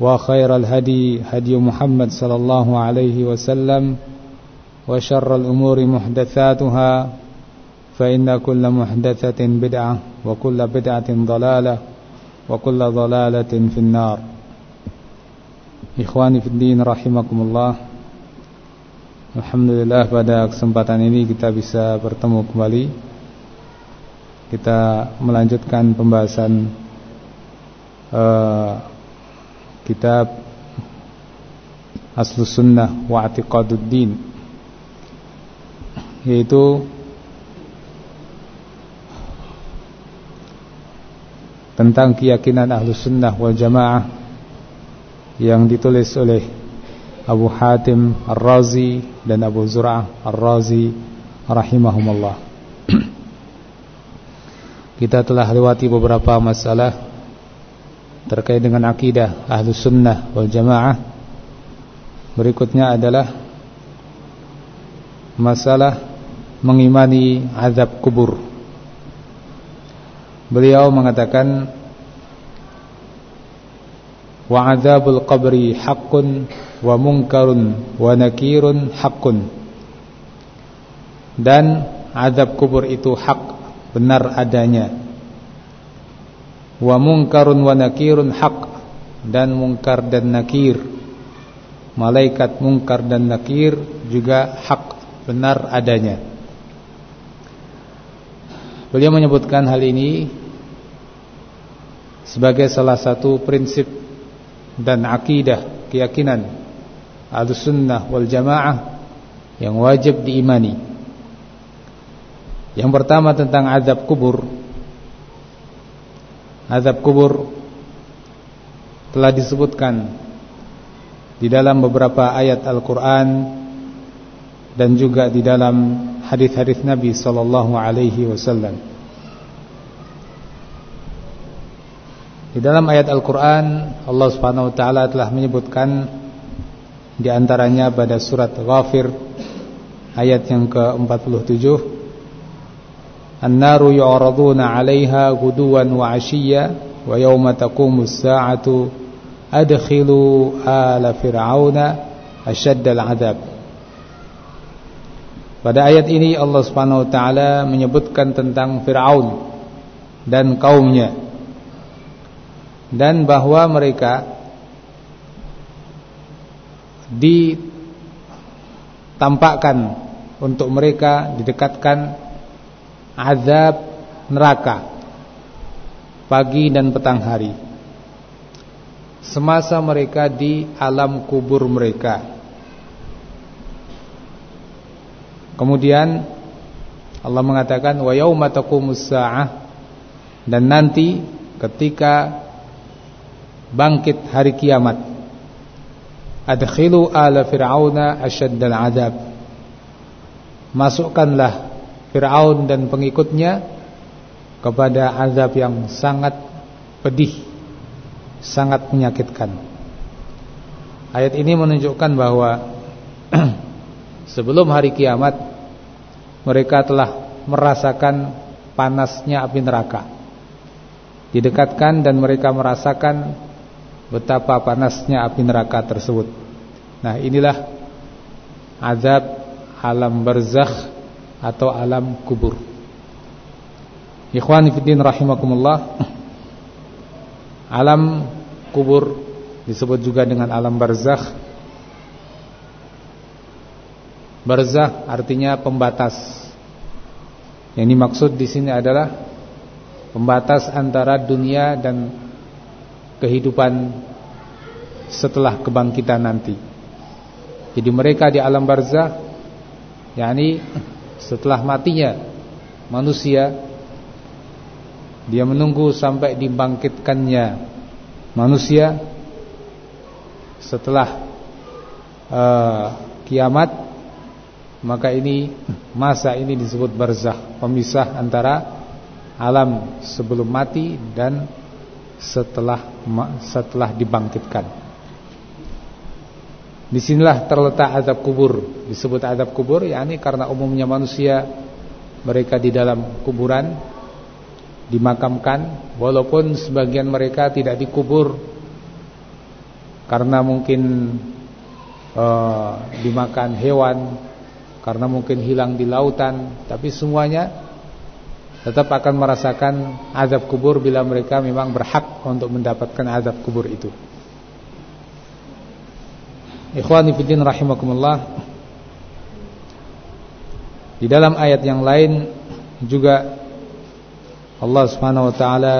وخير الهدي هدي محمد صلى الله عليه وسلم وشر الأمور محدثاتها فإن كل محدثة بدعة وكل بدعة ضلالة وكل ضلالة في النار إخواني في الدين رحمكم الله Alhamdulillah pada kesempatan ini kita bisa bertemu kembali Kita melanjutkan pembahasan uh, Kitab Aslu Sunnah wa Atiqaduddin Yaitu Tentang keyakinan Ahlu Sunnah wal Jamaah Yang ditulis oleh Abu Hatim Ar-Razi dan Abu Zur'ah Ar-Razi rahimahumullah. Kita telah lewati beberapa masalah terkait dengan akidah Ahlus Sunnah wal Jamaah. Berikutnya adalah masalah mengimani azab kubur. Beliau mengatakan wa azabul qabri haqqun wa munkarun wa nakirun haqqun dan azab kubur itu hak benar adanya wa munkarun wa nakirun hak dan mungkar dan nakir malaikat mungkar dan nakir juga hak benar adanya beliau menyebutkan hal ini sebagai salah satu prinsip dan akidah keyakinan Ahlussunnah wal Jamaah yang wajib diimani. Yang pertama tentang azab kubur. Azab kubur telah disebutkan di dalam beberapa ayat Al-Qur'an dan juga di dalam hadis-hadis Nabi sallallahu alaihi wasallam. Di dalam ayat Al-Quran Allah subhanahu wa ta'ala telah menyebutkan Di antaranya pada surat Ghafir Ayat yang ke-47 'alaiha guduwan wa 'ashiyya wa yawma taqumus sa'atu adkhilu ala fir'auna asyaddal 'adzab Pada ayat ini Allah Subhanahu wa taala menyebutkan tentang Firaun dan kaumnya dan bahwa mereka ditampakkan untuk mereka didekatkan azab neraka pagi dan petang hari. Semasa mereka di alam kubur mereka. Kemudian Allah mengatakan wa yauma taqumus saah dan nanti ketika bangkit hari kiamat adkhilu ala fir'auna asyaddal adab masukkanlah Fir'aun dan pengikutnya kepada azab yang sangat pedih sangat menyakitkan ayat ini menunjukkan bahwa sebelum hari kiamat mereka telah merasakan panasnya api neraka. Didekatkan dan mereka merasakan betapa panasnya api neraka tersebut. Nah, inilah azab alam barzakh atau alam kubur. Ikhwani fiddin rahimakumullah. Alam kubur disebut juga dengan alam barzakh. Barzakh artinya pembatas. Yang dimaksud di sini adalah pembatas antara dunia dan kehidupan setelah kebangkitan nanti. Jadi mereka di alam barzakh yakni setelah matinya manusia dia menunggu sampai dibangkitkannya manusia setelah uh, kiamat maka ini masa ini disebut barzakh pemisah antara alam sebelum mati dan setelah setelah dibangkitkan. Di sinilah terletak azab kubur. Disebut azab kubur yakni karena umumnya manusia mereka di dalam kuburan dimakamkan walaupun sebagian mereka tidak dikubur karena mungkin uh, dimakan hewan karena mungkin hilang di lautan tapi semuanya tetap akan merasakan azab kubur bila mereka memang berhak untuk mendapatkan azab kubur itu. Ikhwani fiddin rahimakumullah. Di dalam ayat yang lain juga Allah Subhanahu wa taala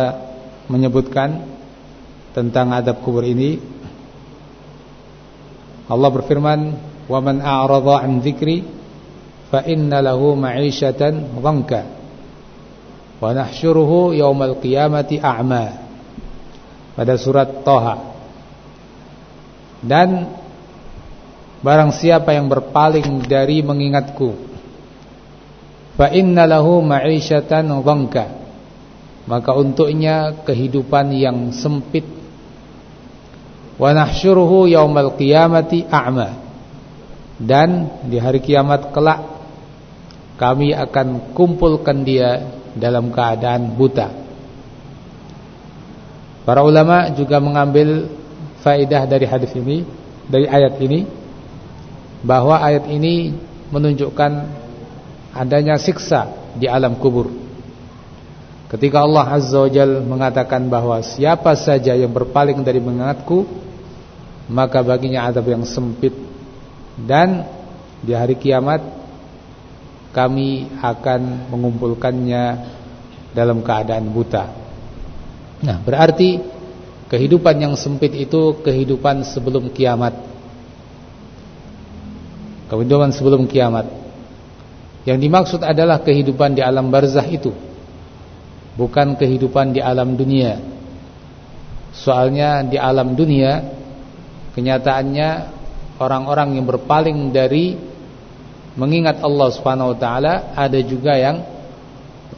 menyebutkan tentang azab kubur ini. Allah berfirman, "Wa man a'rada 'an dzikri fa inna lahu ma'isyatan dhanka." wa nahsyuruhu yaumal qiyamati a'ma pada surat Toha dan barang siapa yang berpaling dari mengingatku fa inna lahu ma'isyatan dhanka maka untuknya kehidupan yang sempit wa nahsyuruhu yaumal qiyamati a'ma dan di hari kiamat kelak kami akan kumpulkan dia dalam keadaan buta. Para ulama juga mengambil faedah dari hadis ini, dari ayat ini bahwa ayat ini menunjukkan adanya siksa di alam kubur. Ketika Allah Azza wa Jal mengatakan bahwa siapa saja yang berpaling dari mengingatku maka baginya adab yang sempit dan di hari kiamat kami akan mengumpulkannya dalam keadaan buta. Nah, berarti kehidupan yang sempit itu kehidupan sebelum kiamat. Kehidupan sebelum kiamat. Yang dimaksud adalah kehidupan di alam barzah itu. Bukan kehidupan di alam dunia. Soalnya di alam dunia kenyataannya orang-orang yang berpaling dari mengingat Allah Subhanahu wa taala ada juga yang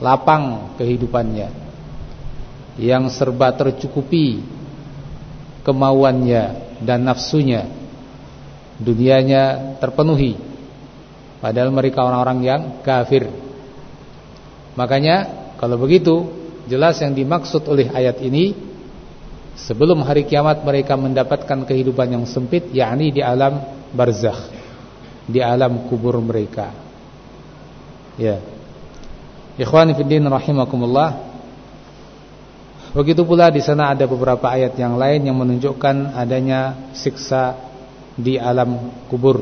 lapang kehidupannya yang serba tercukupi kemauannya dan nafsunya dunianya terpenuhi padahal mereka orang-orang yang kafir makanya kalau begitu jelas yang dimaksud oleh ayat ini sebelum hari kiamat mereka mendapatkan kehidupan yang sempit yakni di alam barzakh di alam kubur mereka. Ya. Ikhwani fi din rahimakumullah. Begitu pula di sana ada beberapa ayat yang lain yang menunjukkan adanya siksa di alam kubur.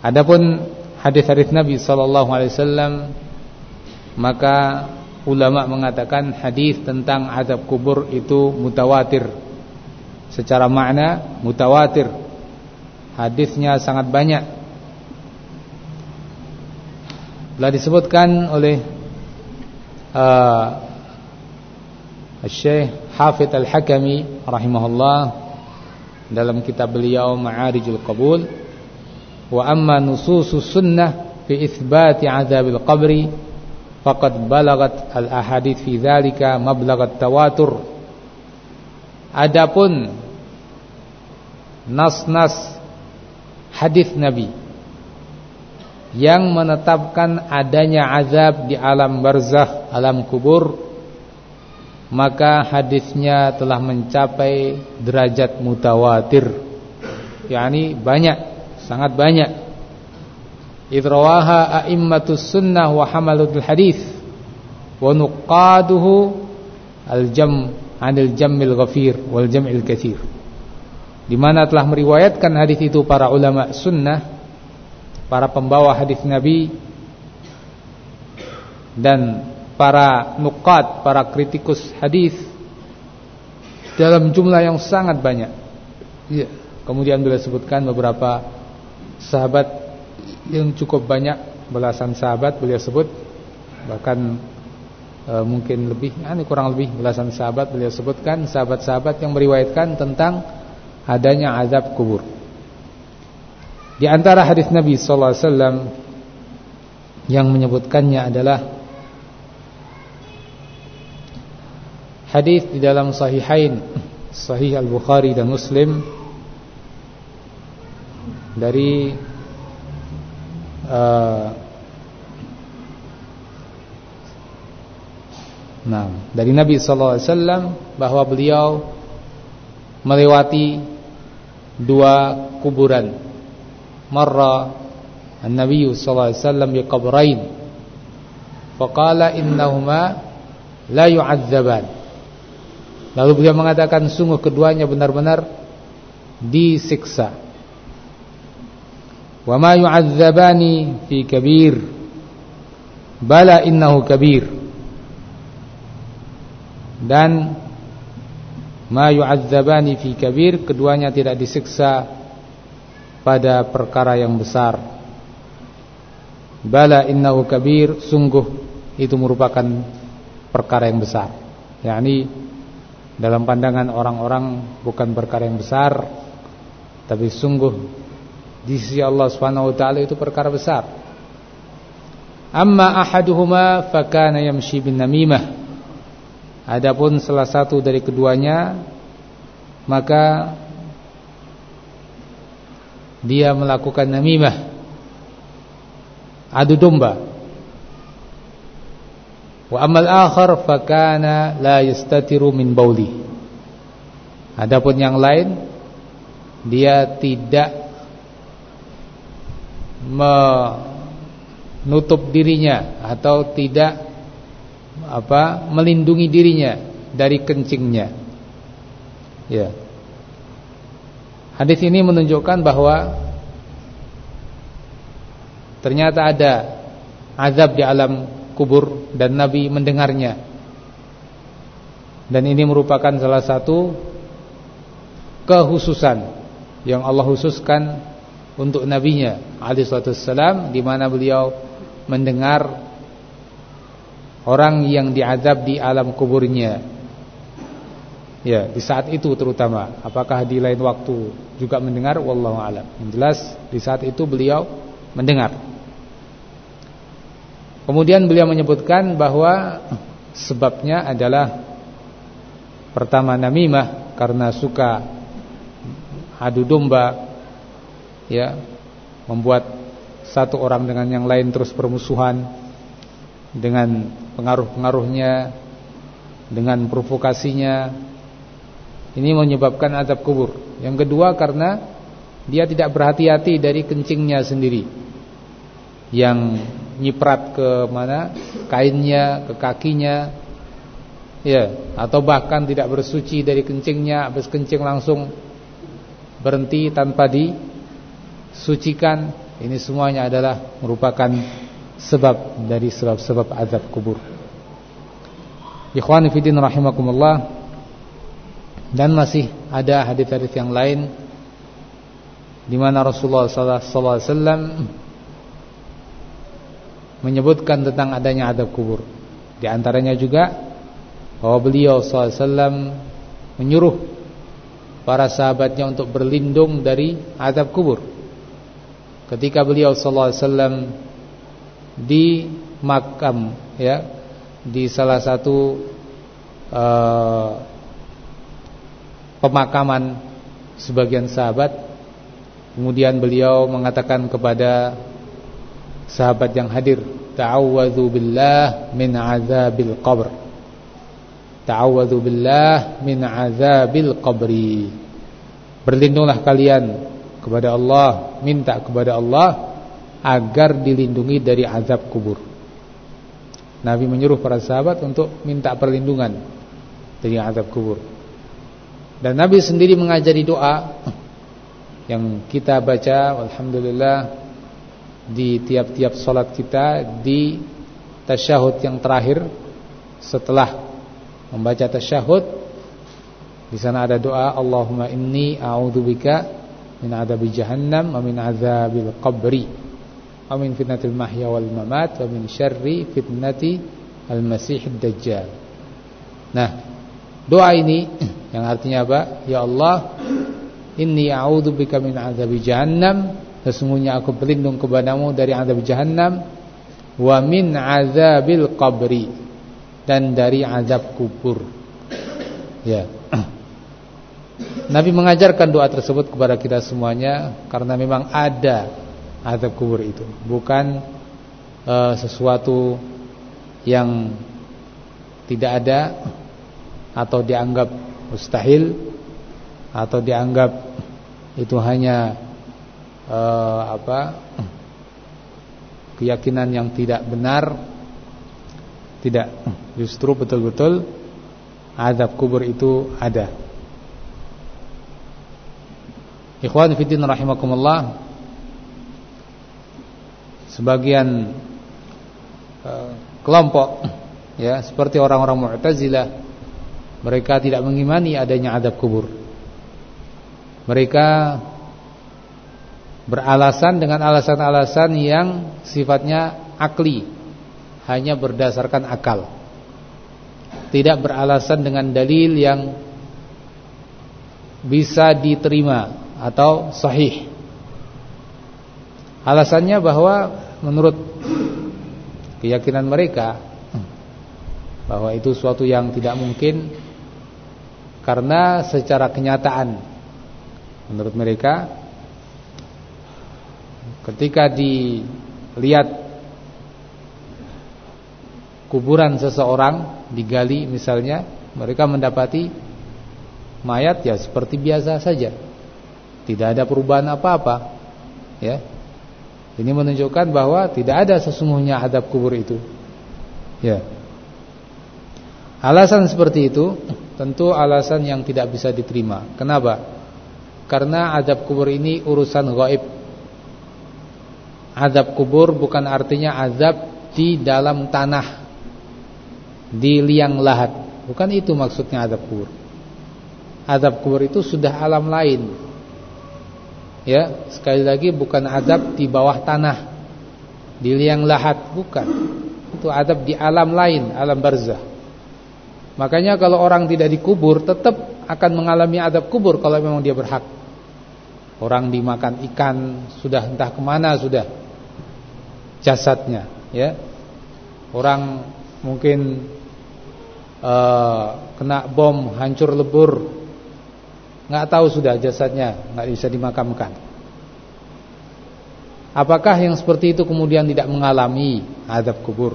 Adapun hadis-hadis Nabi sallallahu alaihi wasallam maka ulama mengatakan hadis tentang azab kubur itu mutawatir. Secara makna mutawatir Hadisnya sangat banyak. Telah disebutkan oleh uh, Syekh Hafidh Al-Hakami rahimahullah dalam kitab beliau Ma'arijul Qabul. Wa amma nususus sunnah fi itsbati azabil qabri faqad balagat al ahadits fi dzalika mablagat tawatur. Adapun nas-nas hadis Nabi yang menetapkan adanya azab di alam barzakh, alam kubur, maka hadisnya telah mencapai derajat mutawatir. yakni banyak, sangat banyak. Idrawaha a'immatus sunnah wa hamalutul hadis wa nuqaduhu al-jam' anil jam'il ghafir wal jam'il katsir di mana telah meriwayatkan hadis itu para ulama sunnah, para pembawa hadis Nabi dan para nukat, para kritikus hadis dalam jumlah yang sangat banyak. Ya. Kemudian beliau sebutkan beberapa sahabat yang cukup banyak, belasan sahabat beliau sebut bahkan e, mungkin lebih, ini kurang lebih belasan sahabat beliau sebutkan sahabat-sahabat yang meriwayatkan tentang adanya azab kubur. Di antara hadis Nabi sallallahu alaihi wasallam yang menyebutkannya adalah hadis di dalam sahihain sahih Al-Bukhari dan Muslim dari uh, Nah, dari Nabi sallallahu alaihi wasallam bahwa beliau melewati dua kuburan. Marra An-Nabi sallallahu alaihi wasallam bi qabrain. Faqala innahuma la yu'adzaban. Lalu beliau mengatakan sungguh keduanya benar-benar disiksa. Wa ma yu'adzabani fi kabir. Bala innahu kabir. Dan ma yu'adzabani fi kabir keduanya tidak disiksa pada perkara yang besar bala innahu kabir sungguh itu merupakan perkara yang besar yakni dalam pandangan orang-orang bukan perkara yang besar tapi sungguh di sisi Allah Subhanahu wa taala itu perkara besar amma ahaduhuma fakana yamshi bin namimah Adapun salah satu dari keduanya maka dia melakukan namimah adu domba. Wa amal akhar fakana la yastatiru min bauli. Adapun yang lain dia tidak menutup dirinya atau tidak apa melindungi dirinya dari kencingnya. Ya. Hadis ini menunjukkan bahwa ternyata ada azab di alam kubur dan Nabi mendengarnya. Dan ini merupakan salah satu kehususan yang Allah khususkan untuk nabinya alaihi wasallam di mana beliau mendengar orang yang diazab di alam kuburnya. Ya, di saat itu terutama. Apakah di lain waktu juga mendengar wallahu alam. Yang jelas di saat itu beliau mendengar. Kemudian beliau menyebutkan bahwa sebabnya adalah pertama namimah karena suka adu domba ya, membuat satu orang dengan yang lain terus permusuhan dengan pengaruh-pengaruhnya dengan provokasinya ini menyebabkan azab kubur. Yang kedua karena dia tidak berhati-hati dari kencingnya sendiri yang nyiprat ke mana kainnya, ke kakinya, ya, atau bahkan tidak bersuci dari kencingnya, habis kencing langsung berhenti tanpa disucikan. Ini semuanya adalah merupakan sebab dari sebab-sebab azab kubur. Ikhwani fillah rahimakumullah dan masih ada hadis-hadis yang lain di mana Rasulullah sallallahu alaihi wasallam menyebutkan tentang adanya azab kubur. Di antaranya juga bahwa beliau wasallam menyuruh para sahabatnya untuk berlindung dari azab kubur. Ketika beliau wasallam di makam ya di salah satu uh, pemakaman sebagian sahabat kemudian beliau mengatakan kepada sahabat yang hadir ta'awwadzu billah min azabil qabr. Ta'awwadzu billah min azabil qabri. Berlindunglah kalian kepada Allah minta kepada Allah agar dilindungi dari azab kubur. Nabi menyuruh para sahabat untuk minta perlindungan dari azab kubur. Dan Nabi sendiri mengajari doa yang kita baca alhamdulillah di tiap-tiap solat kita di tasyahud yang terakhir setelah membaca tasyahud di sana ada doa Allahumma inni a'udzubika min adzabi jahannam wa min adzabil qabri wa min fitnatil mahya wal mamat wa min syarri fitnati al masiihid dajjal. Nah, doa ini yang artinya apa? Ya Allah, inni a'udzubika min adzabi jahannam Sesungguhnya aku berlindung kepadamu dari azab jahannam wa min azabil qabri dan dari azab kubur. Ya. Nabi mengajarkan doa tersebut kepada kita semuanya karena memang ada azab kubur itu, bukan uh, sesuatu yang tidak ada atau dianggap mustahil atau dianggap itu hanya uh, apa keyakinan yang tidak benar tidak justru betul-betul azab kubur itu ada. Ikhwan fillah rahimakumullah sebagian uh, kelompok ya seperti orang-orang Mu'tazilah mereka tidak mengimani adanya azab kubur. Mereka beralasan dengan alasan-alasan yang sifatnya akli. Hanya berdasarkan akal. Tidak beralasan dengan dalil yang bisa diterima atau sahih. Alasannya bahwa menurut keyakinan mereka bahwa itu suatu yang tidak mungkin karena secara kenyataan menurut mereka Ketika dilihat kuburan seseorang digali misalnya, mereka mendapati mayat ya seperti biasa saja. Tidak ada perubahan apa-apa. Ya. Ini menunjukkan bahwa tidak ada sesungguhnya adab kubur itu. Ya. Alasan seperti itu tentu alasan yang tidak bisa diterima. Kenapa? Karena adab kubur ini urusan gaib Azab kubur bukan artinya azab di dalam tanah Di liang lahat. Bukan itu maksudnya azab kubur. Azab kubur itu sudah alam lain. Ya, sekali lagi bukan azab di bawah tanah Di liang lahat, bukan. Itu azab di alam lain, alam barzah. Makanya kalau orang tidak dikubur Tetap akan mengalami azab kubur Kalau memang dia berhak. Orang dimakan ikan Sudah entah ke mana sudah jasadnya ya. Orang mungkin uh, kena bom hancur lebur nggak tahu sudah jasadnya nggak bisa dimakamkan. Apakah yang seperti itu kemudian tidak mengalami adab kubur?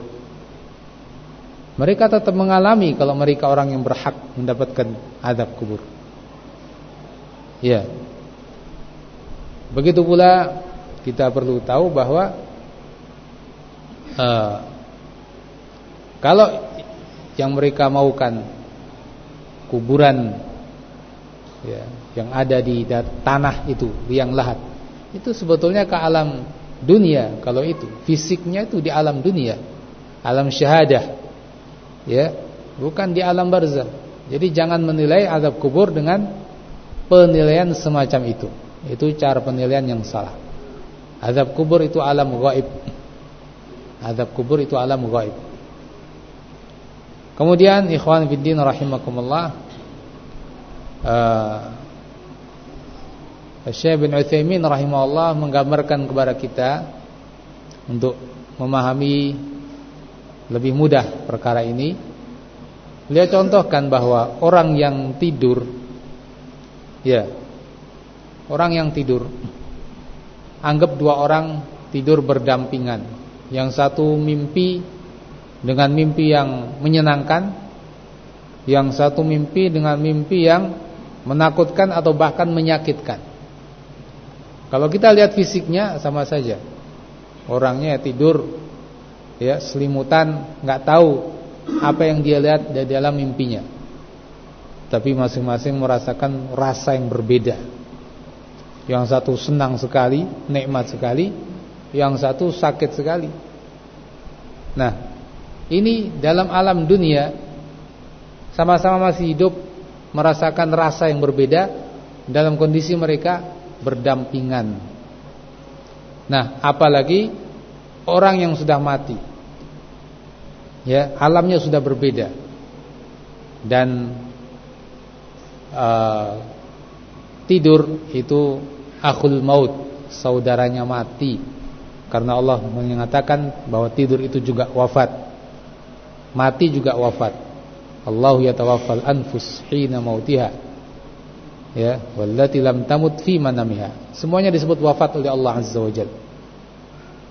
Mereka tetap mengalami kalau mereka orang yang berhak mendapatkan adab kubur. Ya. Begitu pula kita perlu tahu bahwa uh, kalau yang mereka maukan kuburan ya, yang ada di tanah itu liang lahat itu sebetulnya ke alam dunia kalau itu. Fisiknya itu di alam dunia. Alam syahadah ya bukan di alam barzah. Jadi jangan menilai azab kubur dengan penilaian semacam itu. Itu cara penilaian yang salah. Azab kubur itu alam gaib Azab kubur itu alam gaib. Kemudian ikhwan fiddin rahimakumullah uh, Syekh bin Utsaimin rahimahullah menggambarkan kepada kita untuk memahami lebih mudah perkara ini. Beliau contohkan bahwa orang yang tidur ya. Orang yang tidur anggap dua orang tidur berdampingan Yang satu mimpi dengan mimpi yang menyenangkan, yang satu mimpi dengan mimpi yang menakutkan atau bahkan menyakitkan. Kalau kita lihat fisiknya sama saja. Orangnya tidur ya selimutan, nggak tahu apa yang dia lihat dari dalam mimpinya. Tapi masing-masing merasakan rasa yang berbeda. Yang satu senang sekali, nikmat sekali, yang satu sakit sekali. Nah, ini dalam alam dunia sama-sama masih hidup merasakan rasa yang berbeda dalam kondisi mereka berdampingan. Nah, apalagi orang yang sudah mati. Ya, alamnya sudah berbeda. Dan uh, tidur itu akhul maut, saudaranya mati. Karena Allah mengatakan bahwa tidur itu juga wafat. Mati juga wafat. Allah yatawaffal anfus hina mautiha. Ya, wallati lam tamut fi manamiha. Semuanya disebut wafat oleh Allah Azza wa Jalla.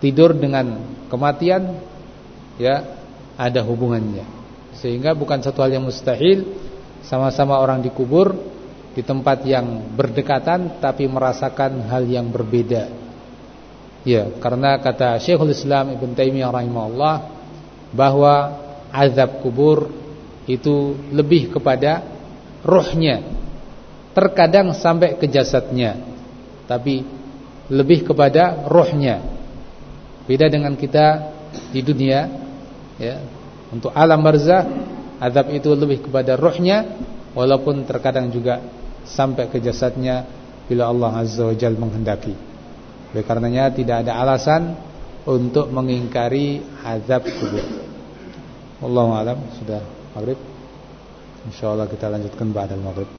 Tidur dengan kematian ya ada hubungannya. Sehingga bukan satu hal yang mustahil sama-sama orang dikubur di tempat yang berdekatan tapi merasakan hal yang berbeda. Ya, karena kata Syekhul Islam Ibn Taimiyah rahimahullah bahwa azab kubur itu lebih kepada rohnya. Terkadang sampai ke jasadnya, tapi lebih kepada rohnya. Beda dengan kita di dunia, ya. Untuk alam barzah, azab itu lebih kepada rohnya, walaupun terkadang juga sampai ke jasadnya bila Allah Azza wa Jalla menghendaki. Oleh karenanya tidak ada alasan untuk mengingkari azab kubur. Wallahu alam sudah maghrib. Insyaallah kita lanjutkan ba'da maghrib.